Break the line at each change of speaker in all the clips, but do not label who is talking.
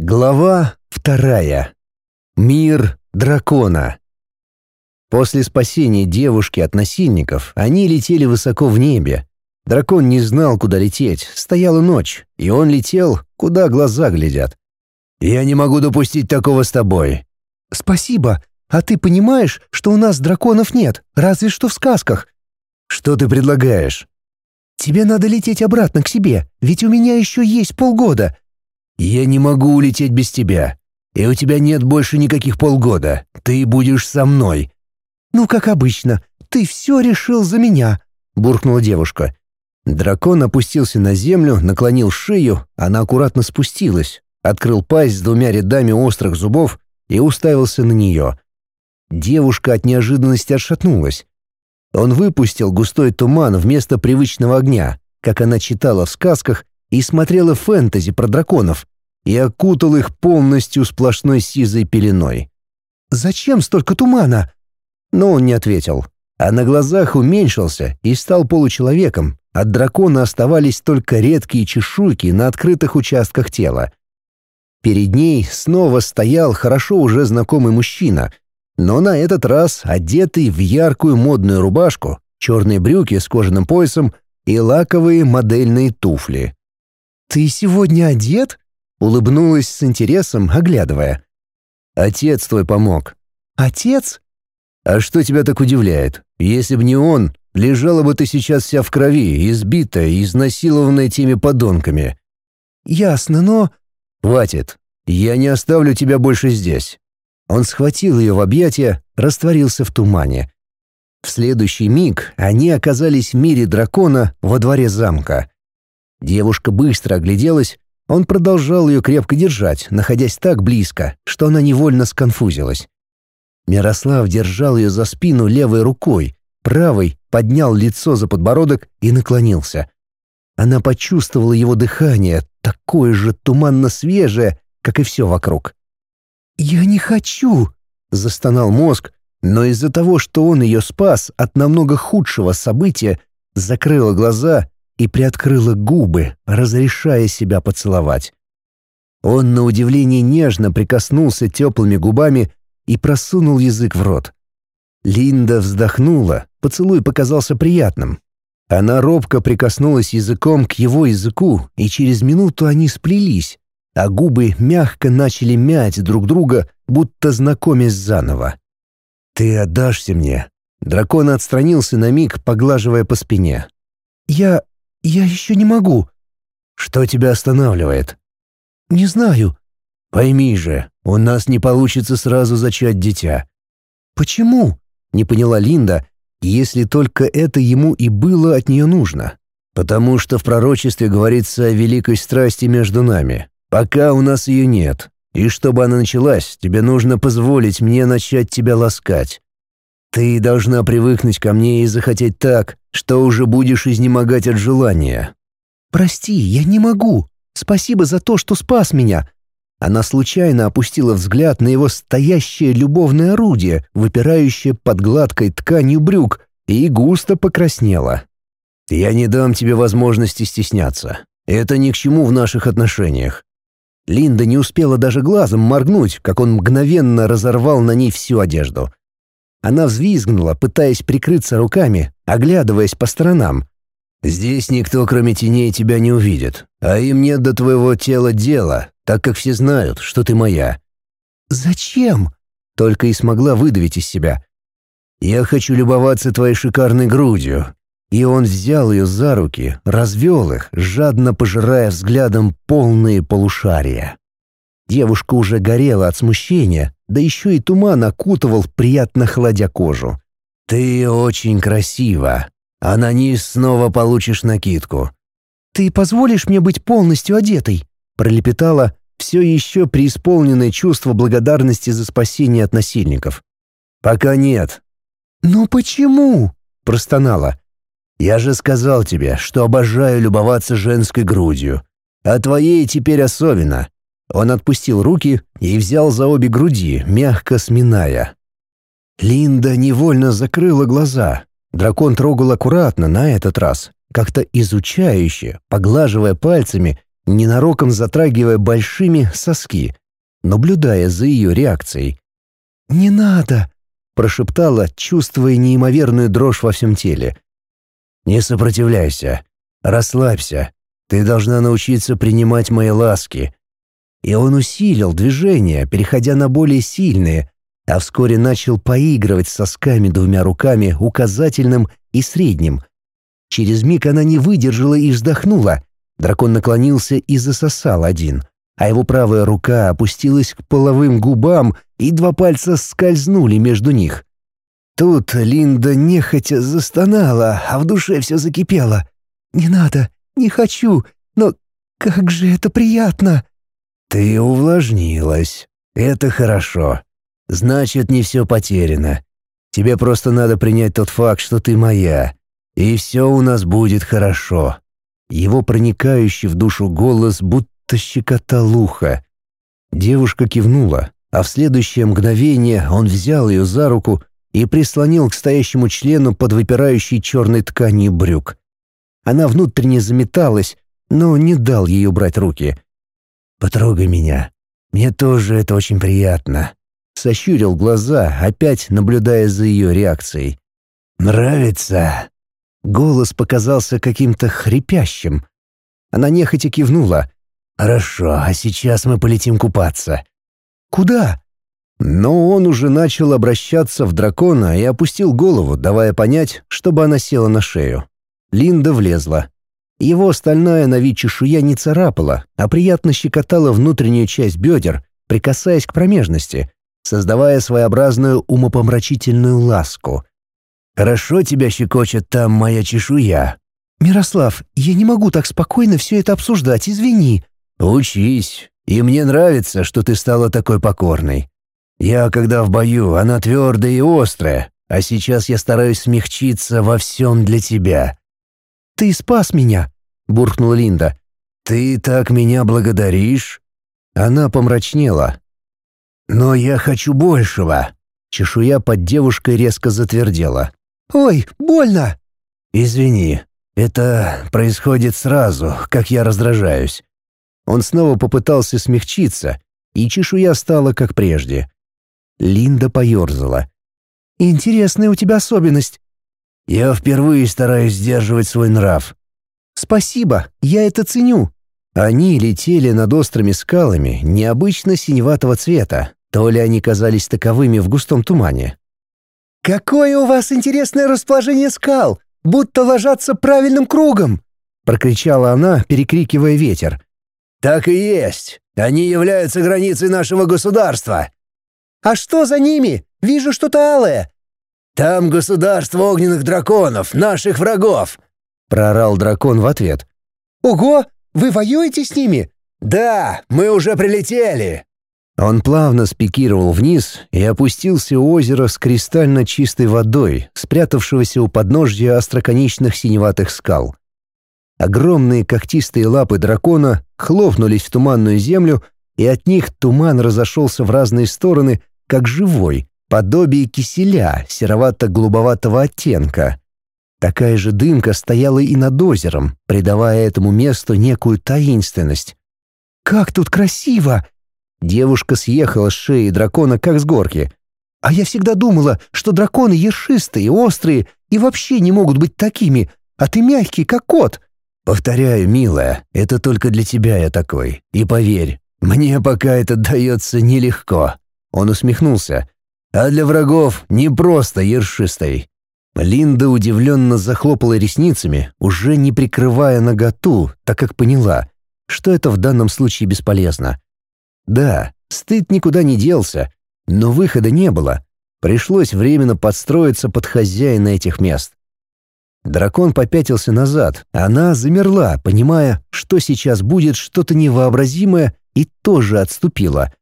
Глава вторая. Мир дракона. После спасения девушки от насильников они летели высоко в небе. Дракон не знал, куда лететь, стояла ночь, и он летел, куда глаза глядят. «Я не могу допустить такого с тобой».
«Спасибо. А ты понимаешь, что у нас драконов нет, разве что в сказках?»
«Что ты предлагаешь?»
«Тебе надо лететь обратно к себе, ведь у меня еще есть полгода.
«Я не могу улететь без тебя. И у тебя нет больше никаких полгода. Ты будешь со мной».
«Ну, как обычно, ты все решил за меня», — буркнула девушка.
Дракон опустился на землю, наклонил шею, она аккуратно спустилась, открыл пасть с двумя рядами острых зубов и уставился на нее. Девушка от неожиданности отшатнулась. Он выпустил густой туман вместо привычного огня, как она читала в сказках и смотрела фэнтези про драконов и окутал их полностью сплошной сизой пеленой.
«Зачем столько тумана?»
Но он не ответил, а на глазах уменьшился и стал получеловеком. От дракона оставались только редкие чешуйки на открытых участках тела. Перед ней снова стоял хорошо уже знакомый мужчина, но на этот раз одетый в яркую модную рубашку, черные брюки с кожаным поясом и лаковые модельные туфли.
«Ты сегодня одет?» — улыбнулась с интересом, оглядывая.
«Отец твой помог».
«Отец?»
«А что тебя так удивляет? Если б не он, лежала бы ты сейчас вся в крови, избитая и изнасилованная теми подонками».
«Ясно, но...»
«Хватит. Я не оставлю тебя больше здесь». Он схватил ее в объятия, растворился в тумане. В следующий миг они оказались в мире дракона во дворе замка. Девушка быстро огляделась, он продолжал ее крепко держать, находясь так близко, что она невольно сконфузилась. Мирослав держал ее за спину левой рукой, правой поднял лицо за подбородок и наклонился. Она почувствовала его дыхание, такое же туманно-свежее, как и все вокруг.
«Я не хочу!» — застонал мозг, но из-за того, что он ее спас от намного худшего события, закрыла глаза и приоткрыла губы, разрешая себя поцеловать. Он, на удивление, нежно прикоснулся теплыми губами и просунул язык в рот. Линда вздохнула, поцелуй показался приятным. Она робко прикоснулась языком к его языку, и через минуту они сплелись, а губы мягко начали мять друг друга, будто знакомясь заново. «Ты отдашься мне?» Дракон отстранился на миг, поглаживая по спине. «Я... «Я еще не могу».
«Что тебя останавливает?»
«Не знаю».
«Пойми же, у нас не получится сразу зачать дитя».
«Почему?» — не поняла Линда, если только это ему и было от нее нужно.
«Потому что в пророчестве говорится о великой страсти между нами. Пока у нас ее нет. И чтобы она началась, тебе нужно позволить мне начать тебя ласкать. Ты должна привыкнуть ко мне и захотеть так, что уже будешь изнемогать от желания.
Прости, я не могу. Спасибо за то, что спас меня. Она случайно опустила взгляд на его стоящее любовное орудие, выпирающее под гладкой тканью брюк, и густо покраснела.
Я не дам тебе возможности стесняться. Это ни к чему в наших отношениях.
Линда не успела даже глазом моргнуть, как он мгновенно разорвал на ней всю одежду. Она взвизгнула, пытаясь прикрыться руками, оглядываясь по сторонам.
«Здесь никто, кроме теней, тебя не увидит, а им нет до твоего тела дела, так как все знают, что ты моя».
«Зачем?»
— только и смогла выдавить из себя. «Я хочу любоваться твоей шикарной грудью». И он взял ее за руки, развел их, жадно пожирая взглядом полные полушария. Девушка уже горела от смущения, да еще и туман окутывал, приятно холодя кожу. «Ты очень красива, а на низ снова получишь накидку».
«Ты позволишь мне быть полностью одетой?» пролепетала, все еще преисполненное чувство благодарности за спасение от насильников.
«Пока нет».
«Но почему?» — простонала.
«Я же сказал тебе, что обожаю любоваться женской грудью, а твоей теперь особенно. Он отпустил руки и взял за обе груди, мягко сминая. Линда невольно закрыла глаза. Дракон трогал аккуратно на этот раз, как-то изучающе, поглаживая пальцами, ненароком затрагивая большими соски, наблюдая за ее реакцией.
«Не надо!»
— прошептала, чувствуя неимоверную дрожь во всем теле. «Не сопротивляйся. Расслабься. Ты должна научиться принимать мои ласки». И он усилил движение, переходя на более сильные, а вскоре начал поигрывать сосками двумя руками, указательным и средним. Через миг она не выдержала и вздохнула. Дракон наклонился и засосал один, а его правая рука опустилась к половым губам, и два пальца скользнули между них. Тут Линда нехотя застонала, а в душе все закипело.
«Не надо, не хочу, но как же это приятно!»
«Ты увлажнилась. Это хорошо. Значит, не все потеряно. Тебе просто надо принять тот факт, что ты моя. И все у нас будет хорошо». Его проникающий в душу голос будто щекотал ухо. Девушка кивнула, а в следующее мгновение он взял ее за руку и прислонил к стоящему члену под выпирающей черной тканью брюк. Она внутренне заметалась, но не дал ей убрать руки. «Потрогай меня. Мне тоже это очень приятно», сощурил глаза, опять наблюдая за ее реакцией. «Нравится?» Голос показался каким-то хрипящим. Она нехотя кивнула. «Хорошо, а сейчас мы полетим купаться».
«Куда?»
Но он уже начал обращаться в дракона и опустил голову, давая понять, чтобы она села на шею. Линда влезла. Его стальная на вид чешуя не царапала, а приятно щекотала внутреннюю часть бедер, прикасаясь к промежности, создавая своеобразную умопомрачительную ласку. «Хорошо тебя щекочет там моя чешуя».
«Мирослав, я не могу так спокойно все это обсуждать, извини».
«Учись, и мне нравится, что ты стала такой покорной. Я, когда в бою, она твердая и острая, а сейчас я стараюсь смягчиться во всем для тебя».
«Ты спас меня», — буркнула Линда.
«Ты так меня благодаришь?» Она помрачнела, «Но я хочу большего!» Чешуя под девушкой резко затвердела.
«Ой, больно!»
«Извини, это происходит сразу, как я раздражаюсь». Он снова попытался смягчиться, и чешуя стала как прежде. Линда поерзала.
«Интересная у тебя особенность».
«Я впервые стараюсь сдерживать свой нрав».
«Спасибо, я это ценю».
Они летели над острыми скалами необычно синеватого цвета, то ли они казались таковыми в густом тумане.
«Какое у вас интересное расположение скал! Будто ложатся правильным кругом!» — прокричала она, перекрикивая ветер.
«Так и есть! Они являются границей нашего государства!»
«А что за ними? Вижу что-то алое!»
«Там государство огненных драконов, наших врагов!» — проорал дракон в ответ.
«Ого! Вы воюете с ними?»
«Да, мы уже прилетели!» Он плавно спикировал вниз и опустился у озера с кристально чистой водой, спрятавшегося у подножья остроконечных синеватых скал. Огромные когтистые лапы дракона хлопнулись в туманную землю, и от них туман разошелся в разные стороны, как живой, подобие киселя серовато-голубоватого оттенка. Такая же дымка стояла и над озером, придавая этому месту некую таинственность.
«Как тут красиво!»
Девушка съехала с шеи дракона, как с горки.
«А я всегда думала, что драконы ершистые, острые и вообще не могут быть такими, а ты мягкий, как кот».
«Повторяю, милая, это только для тебя я такой. И поверь, мне пока это дается нелегко». Он усмехнулся. «А для врагов не просто ершистой». Линда удивленно захлопала ресницами, уже не прикрывая наготу, так как поняла, что это в данном случае бесполезно. Да, стыд никуда не делся, но выхода не было. Пришлось временно подстроиться под хозяина этих мест. Дракон попятился назад, она замерла, понимая, что сейчас будет что-то невообразимое, и тоже отступила.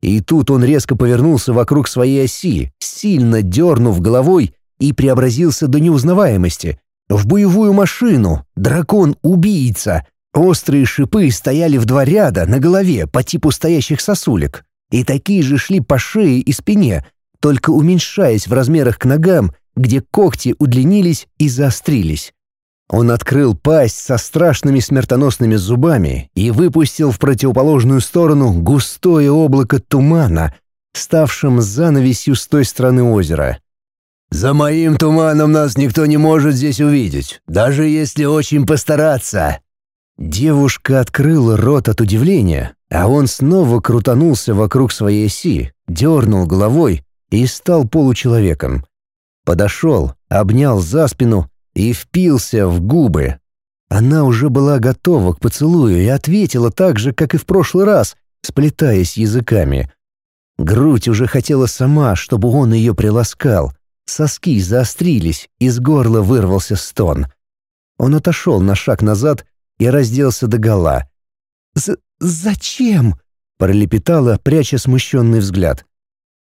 И тут он резко повернулся вокруг своей оси, сильно дернув головой и преобразился до неузнаваемости. В боевую машину, дракон-убийца, Острые шипы стояли в два ряда на голове по типу стоящих сосулек, и такие же шли по шее и спине, только уменьшаясь в размерах к ногам, где когти удлинились и заострились. Он открыл пасть со страшными смертоносными зубами и выпустил в противоположную сторону густое облако тумана, ставшим занавесью с той стороны озера. «За моим туманом нас никто не может здесь увидеть, даже если очень постараться!» Девушка открыла рот от удивления, а он снова крутанулся вокруг своей оси, дернул головой и стал получеловеком. Подошел, обнял за спину и впился в губы. Она уже была готова к поцелую и ответила так же, как и в прошлый раз, сплетаясь языками. Грудь уже хотела сама, чтобы он ее приласкал. Соски заострились, из горла вырвался стон. Он отошел на шаг назад и разделся догола. «Зачем?» — пролепетала, пряча смущенный взгляд.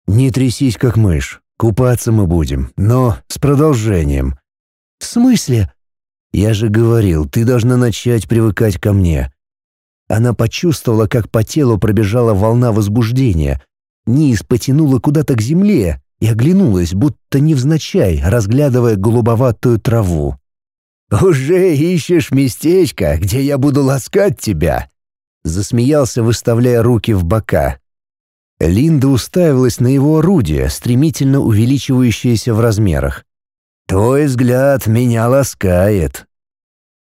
«Не трясись, как мышь. Купаться мы будем, но с продолжением.
«В смысле?»
«Я же говорил, ты должна начать привыкать ко мне». Она почувствовала, как по телу пробежала волна возбуждения. Низ потянула куда-то к земле и оглянулась, будто невзначай, разглядывая голубоватую траву. «Уже ищешь местечко, где я буду ласкать тебя?» Засмеялся, выставляя руки в бока. Линда уставилась на его орудие, стремительно увеличивающееся в размерах. Твой взгляд меня ласкает».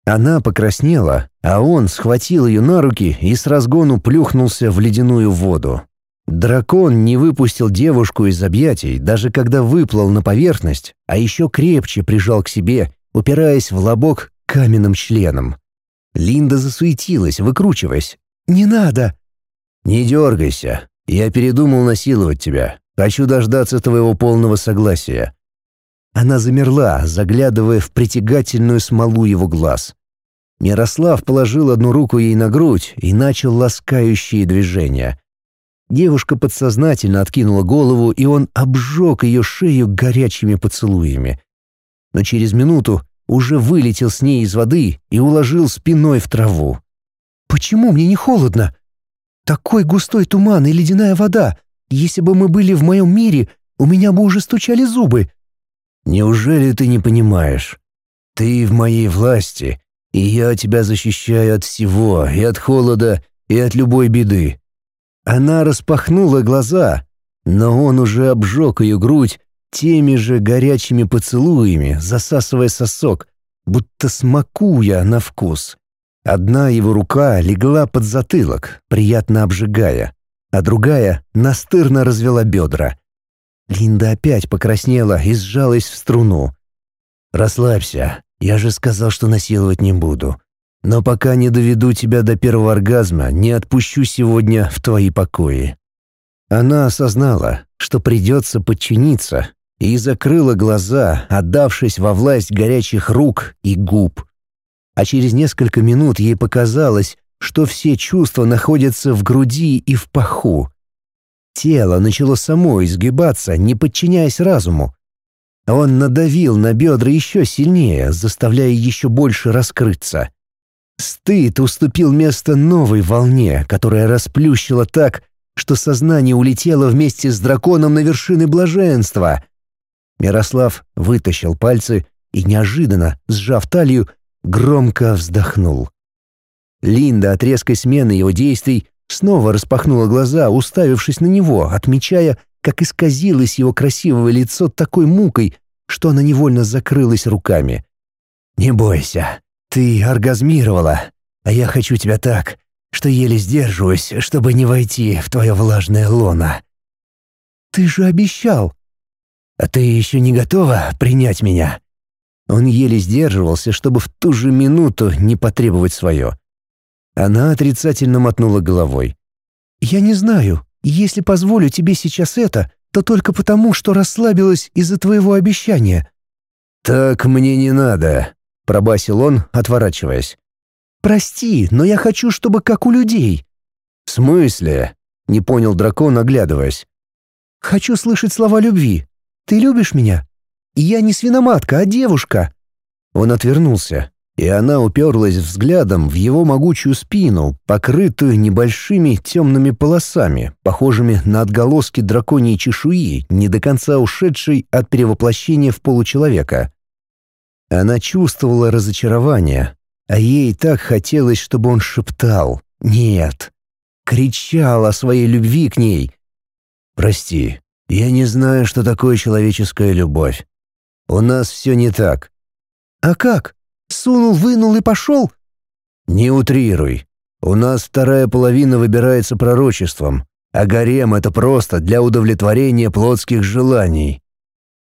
Она покраснела, а он схватил ее на руки и с разгону плюхнулся в ледяную воду. Дракон не выпустил девушку из объятий, даже когда выплыл на поверхность, а еще крепче прижал к себе, упираясь в лобок каменным членом. Линда засуетилась, выкручиваясь. «Не надо!» «Не дергайся. Я передумал насиловать тебя. Хочу дождаться твоего полного согласия. Она замерла, заглядывая в притягательную смолу его глаз. Мирослав положил одну руку ей на грудь и начал ласкающие движения. Девушка подсознательно откинула голову, и он обжег ее шею горячими поцелуями. Но через минуту уже вылетел с ней из воды и уложил спиной в траву.
«Почему мне не холодно? Такой густой туман и ледяная вода. Если бы мы были в моем мире, у меня бы уже стучали зубы.
Неужели ты не понимаешь? Ты в моей власти, и я тебя защищаю от всего, и от холода, и от любой беды». Она распахнула глаза, но он уже обжег ее грудь теми же горячими поцелуями, засасывая сосок, будто смакуя на вкус. Одна его рука легла под затылок, приятно обжигая, а другая настырно развела бедра. Линда опять покраснела и сжалась в струну. «Расслабься, я же сказал, что насиловать не буду. Но пока не доведу тебя до первого оргазма, не отпущу сегодня в твои покои». Она осознала, что придется подчиниться, и закрыла глаза, отдавшись во власть горячих рук и губ. А через несколько минут ей показалось, что все чувства находятся в груди и в паху. Тело начало само изгибаться, не подчиняясь разуму. Он надавил на бедра еще сильнее, заставляя еще больше раскрыться. Стыд уступил место новой волне, которая расплющила так, что сознание улетело вместе с драконом на вершины блаженства. Мирослав вытащил пальцы и, неожиданно, сжав талию, громко вздохнул. Линда от резкой смены его действий Снова распахнула глаза, уставившись на него, отмечая, как исказилось его красивое лицо такой мукой, что она невольно закрылась руками. «Не бойся, ты оргазмировала, а я хочу тебя так, что еле сдерживаюсь, чтобы не войти в твое влажное лоно».
«Ты же обещал!»
«А ты еще не готова принять меня?» Он еле сдерживался, чтобы в ту же минуту не потребовать свое. Она отрицательно мотнула головой.
«Я не знаю. Если позволю тебе сейчас это, то только потому, что расслабилась из-за твоего обещания».
«Так мне не надо», — пробасил он, отворачиваясь.
«Прости, но я хочу, чтобы как у людей».
«В смысле?» — не понял дракон, оглядываясь.
«Хочу слышать слова любви. Ты любишь меня? Я не свиноматка, а девушка».
Он отвернулся и она уперлась взглядом в его могучую спину, покрытую небольшими темными полосами, похожими на отголоски драконьей чешуи, не до конца ушедшей от перевоплощения в получеловека. Она чувствовала разочарование, а ей так хотелось, чтобы он шептал «нет», кричал о своей любви к ней. «Прости, я не знаю, что такое человеческая любовь. У нас все не так».
«А как? Сунул, вынул и пошел?»
«Не утрируй. У нас вторая половина выбирается пророчеством, а гарем — это просто для удовлетворения плотских желаний».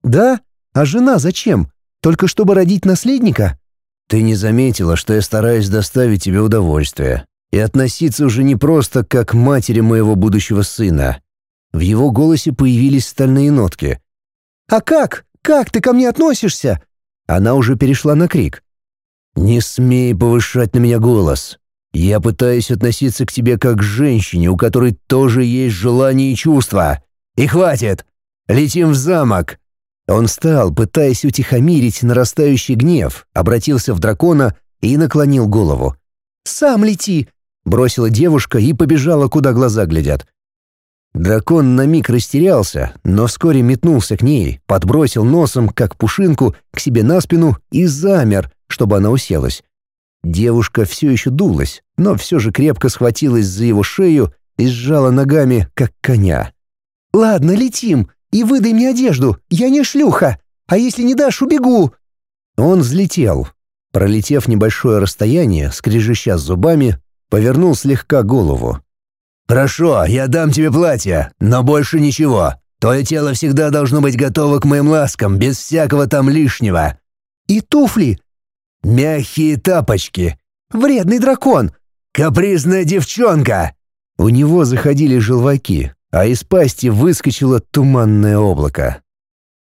«Да? А жена зачем? Только чтобы родить наследника?»
«Ты не заметила, что я стараюсь доставить тебе удовольствие и относиться уже не просто как к матери моего будущего сына». В его голосе появились стальные нотки.
«А как? Как ты ко мне относишься?»
Она уже перешла на крик. «Не смей повышать на меня голос. Я пытаюсь относиться к тебе как к женщине, у которой тоже есть желания и чувства. И хватит! Летим в замок!» Он встал, пытаясь утихомирить нарастающий гнев, обратился в дракона и наклонил голову.
«Сам лети!» — бросила девушка и побежала, куда глаза глядят.
Дракон на миг растерялся, но вскоре метнулся к ней, подбросил носом, как пушинку, к себе на спину и замер, чтобы она уселась. Девушка все еще дулась, но все же крепко схватилась за его шею и сжала ногами, как коня.
«Ладно, летим!» И выдай мне одежду, я не шлюха. А если не дашь, убегу».
Он взлетел. Пролетев небольшое расстояние, скрежеща зубами, повернул слегка голову. «Хорошо, я дам тебе платье, но больше ничего. Твое тело всегда должно быть готово к моим ласкам, без всякого там лишнего».
«И туфли?»
«Мягкие тапочки».
«Вредный дракон».
«Капризная девчонка». У него заходили желваки, а из пасти выскочило туманное облако.